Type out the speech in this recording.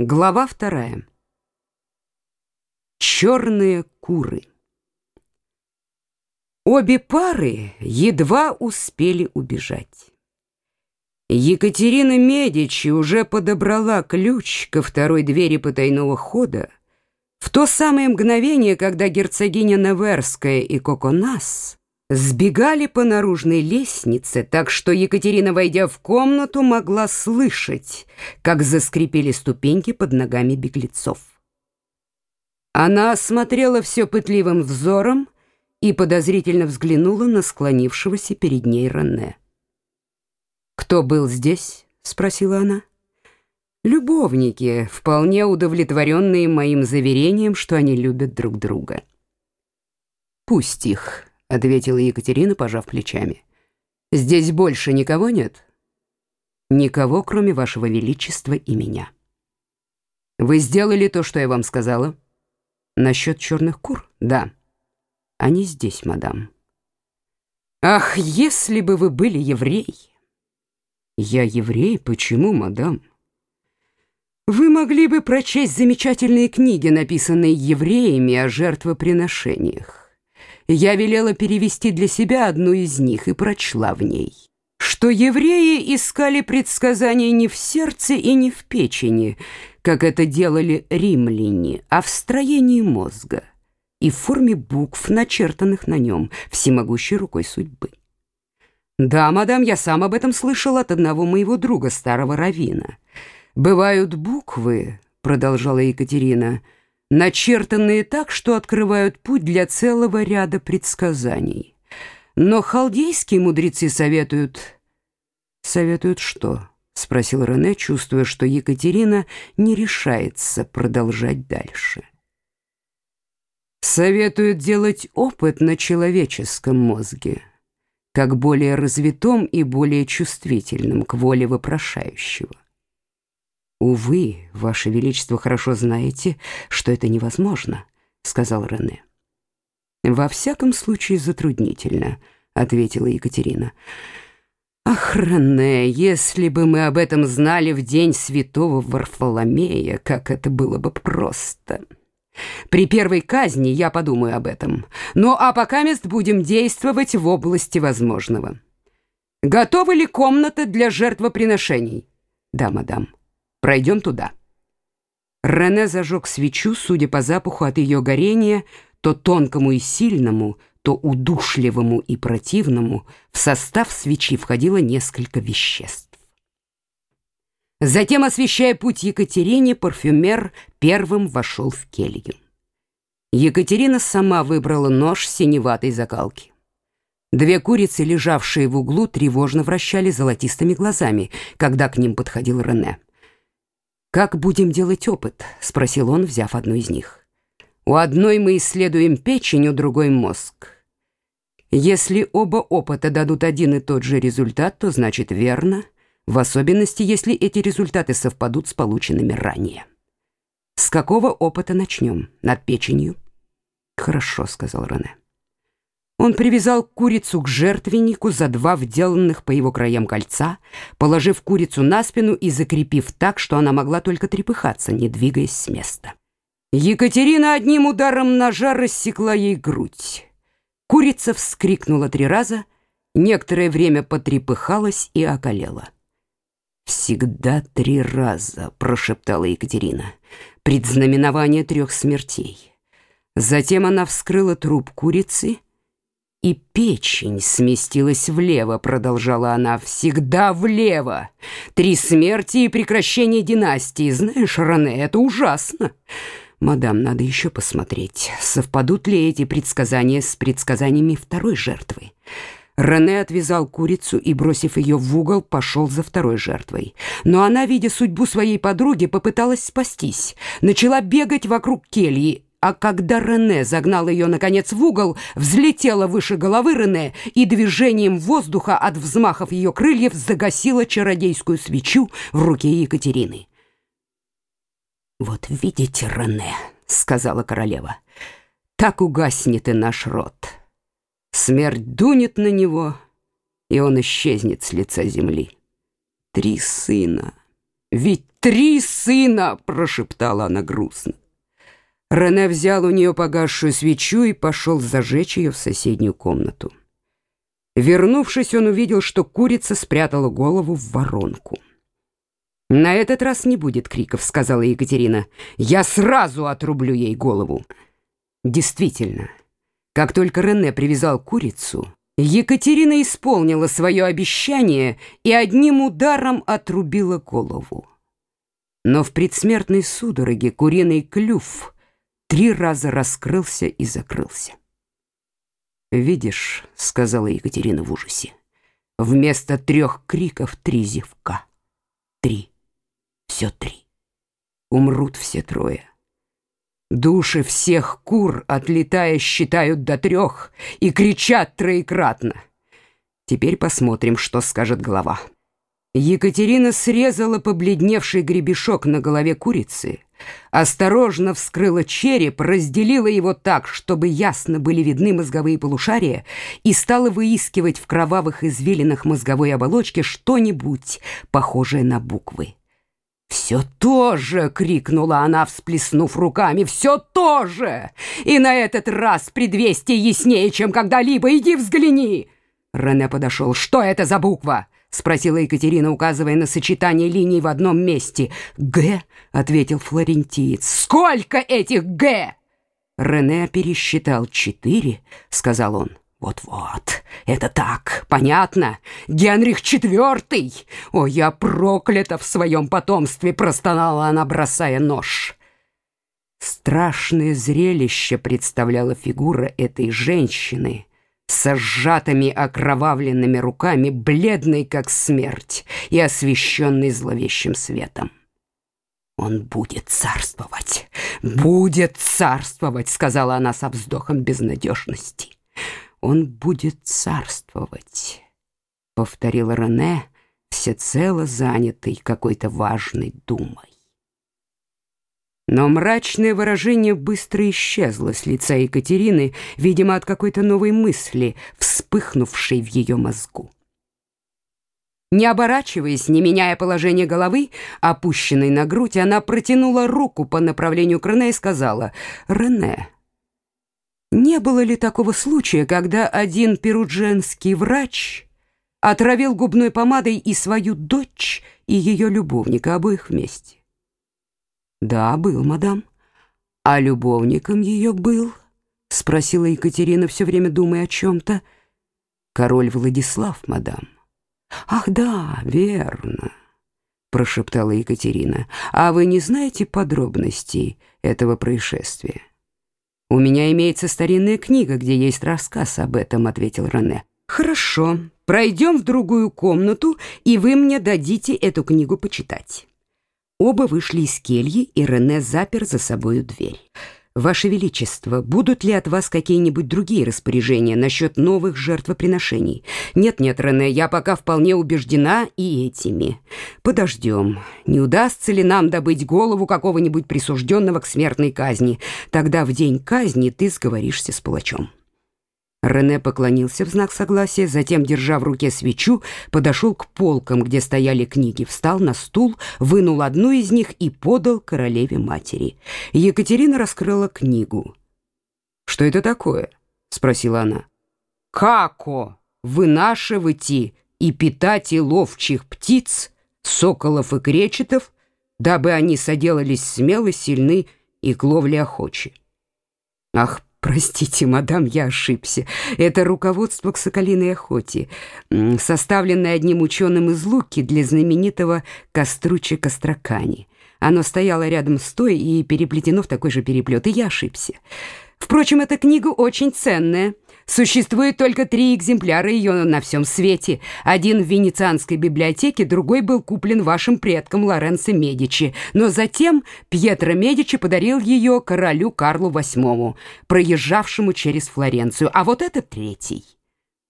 Глава вторая. Черные куры. Обе пары едва успели убежать. Екатерина Медичи уже подобрала ключ ко второй двери потайного хода в то самое мгновение, когда герцогиня Неверская и Коконас сбегали по наружной лестнице, так что Екатерина, войдя в комнату, могла слышать, как заскрипели ступеньки под ногами беглецов. Она осмотрела все пытливым взором и подозрительно взглянула на склонившегося перед ней Рене. «Кто был здесь?» — спросила она. «Любовники, вполне удовлетворенные моим заверением, что они любят друг друга». «Пусть их», — ответила Екатерина, пожав плечами. «Здесь больше никого нет?» «Никого, кроме вашего величества и меня». «Вы сделали то, что я вам сказала?» «Насчет черных кур?» «Да». «Они здесь, мадам». «Ах, если бы вы были еврей!» «Я еврей? Почему, мадам?» «Вы могли бы прочесть замечательные книги, написанные евреями о жертвоприношениях я велела перевести для себя одну из них и прочла в ней, что евреи искали предсказания не в сердце и не в печени, как это делали римляне, а в строении мозга и в форме букв, начертанных на нем всемогущей рукой судьбы. «Да, мадам, я сам об этом слышал от одного моего друга, старого равина. Бывают буквы, — продолжала Екатерина, — начертанные так, что открывают путь для целого ряда предсказаний. Но халдейские мудрецы советуют... Советуют что? Спросил Рене, чувствуя, что Екатерина не решается продолжать дальше. Советуют делать опыт на человеческом мозге, как более развитом и более чувствительным к воле вопрошающего. «Увы, Ваше Величество хорошо знаете, что это невозможно», — сказал Рене. «Во всяком случае затруднительно», — ответила Екатерина. «Ах, Рене, если бы мы об этом знали в день святого Варфоломея, как это было бы просто!» При первой казни я подумаю об этом. Ну, а пока мест будем действовать в области возможного. Готова ли комната для жертвоприношений? Да, мадам. Пройдем туда». Рене зажег свечу, судя по запаху от ее горения, то тонкому и сильному, то удушливому и противному, в состав свечи входило несколько веществ. Затем, освещая путь Екатерине, парфюмер первым вошел в келью. Екатерина сама выбрала нож синеватой закалки. Две курицы, лежавшие в углу, тревожно вращали золотистыми глазами, когда к ним подходил Рене. «Как будем делать опыт?» — спросил он, взяв одну из них. «У одной мы исследуем печень, у другой — мозг. Если оба опыта дадут один и тот же результат, то значит верно, в особенности, если эти результаты совпадут с полученными ранее. С какого опыта начнем? Над печенью?» «Хорошо», — сказал Рене. Он привязал курицу к жертвеннику за два вделанных по его краям кольца, положив курицу на спину и закрепив так, что она могла только трепыхаться, не двигаясь с места. Екатерина одним ударом ножа рассекла ей грудь. Курица вскрикнула три раза, некоторое время потрепыхалась и околела. «Всегда три раза», — прошептала Екатерина, — «предзнаменование трех смертей». Затем она вскрыла труп курицы и печень сместилась влево, продолжала она, всегда влево. Три смерти и прекращение династии. Знаешь, Рене, это ужасно. Мадам, надо еще посмотреть, совпадут ли эти предсказания с предсказаниями второй жертвы. Рене отвязал курицу и, бросив ее в угол, пошел за второй жертвой. Но она, видя судьбу своей подруги, попыталась спастись. Начала бегать вокруг кельи, а когда Рене загнал ее, наконец, в угол, взлетела выше головы Рене и движением воздуха от взмахов ее крыльев загасила чародейскую свечу в руке Екатерины. «Вот видите, Рене», — сказала королева, — «так угаснет и наш род. Смерть дунет на него, и он исчезнет с лица земли. Три сына, ведь Три сына!» — прошептала она грустно. Рене взял у нее погасшую свечу и пошел зажечь ее в соседнюю комнату. Вернувшись, он увидел, что курица спрятала голову в воронку. «На этот раз не будет криков», — сказала Екатерина. «Я сразу отрублю ей голову». Действительно, как только Рене привязал курицу, Екатерина исполнила свое обещание и одним ударом отрубила голову. Но в предсмертной судороге куриный клюв три раза раскрылся и закрылся. «Видишь», — сказала Екатерина в ужасе, — «вместо трех криков три зевка. Три. Все три. Умрут все трое». Души всех кур, отлетая, считают до трех и кричат троекратно. Теперь посмотрим, что скажет глава. Екатерина срезала побледневший гребешок на голове курицы, осторожно вскрыла череп, разделила его так, чтобы ясно были видны мозговые полушария, и стала выискивать в кровавых извилинах мозговой оболочки что-нибудь похожее на буквы. «Все то же!» — крикнула она, всплеснув руками. «Все то же! И на этот раз предвестие яснее, чем когда-либо. Иди взгляни!» Рене подошел. «Что это за буква?» — спросила Екатерина, указывая на сочетание линий в одном месте. «Г», — ответил флорентиец. «Сколько этих «Г»?» Рене пересчитал четыре, — сказал он. Вот-вот, это так, понятно. Генрих IV. О, я проклята в своем потомстве, простонала она, бросая нож. Страшное зрелище представляла фигура этой женщины с сжатыми окровавленными руками, бледной как смерть и освещенной зловещим светом. «Он будет царствовать, будет царствовать», — сказала она со вздохом безнадежности он будет царствовать», — повторил Рене, всецело занятый какой-то важной думой. Но мрачное выражение быстро исчезло с лица Екатерины, видимо, от какой-то новой мысли, вспыхнувшей в ее мозгу. Не оборачиваясь, не меняя положение головы, опущенной на грудь, она протянула руку по направлению к Рене и сказала «Рене, не было ли такого случая, когда один перудженский врач отравил губной помадой и свою дочь, и ее любовника, обоих вместе? Да, был, мадам. А любовником ее был, спросила Екатерина, все время думая о чем-то. Король Владислав, мадам. Ах, да, верно, прошептала Екатерина. А вы не знаете подробностей этого происшествия? «У меня имеется старинная книга, где есть рассказ об этом», — ответил Рене. «Хорошо, пройдем в другую комнату, и вы мне дадите эту книгу почитать». Оба вышли из кельи, и Рене запер за собою дверь. «Ваше Величество, будут ли от вас какие-нибудь другие распоряжения насчет новых жертвоприношений?» «Нет-нет, Рене, я пока вполне убеждена и этими. Подождем. Не удастся ли нам добыть голову какого-нибудь присужденного к смертной казни? Тогда в день казни ты сговоришься с палачом». Рене поклонился в знак согласия, затем, держа в руке свечу, подошел к полкам, где стояли книги, встал на стул, вынул одну из них и подал королеве-матери. Екатерина раскрыла книгу. «Что это такое?» — спросила она. «Како вынашивайте и питать и ловчих птиц, соколов и кречетов, дабы они соделались смело, сильны и к ловле охочи». «Ах, Простите, мадам, я ошибся. Это руководство к соколиной охоте, составленное одним ученым из Луки для знаменитого Коструча Костракани. Оно стояло рядом с той и переплетено в такой же переплет, и я ошибся. Впрочем, эта книга очень ценная. Существует только три экземпляра ее на всем свете. Один в Венецианской библиотеке, другой был куплен вашим предком Лоренцо Медичи. Но затем Пьетро Медичи подарил ее королю Карлу VIII, проезжавшему через Флоренцию. А вот это третий.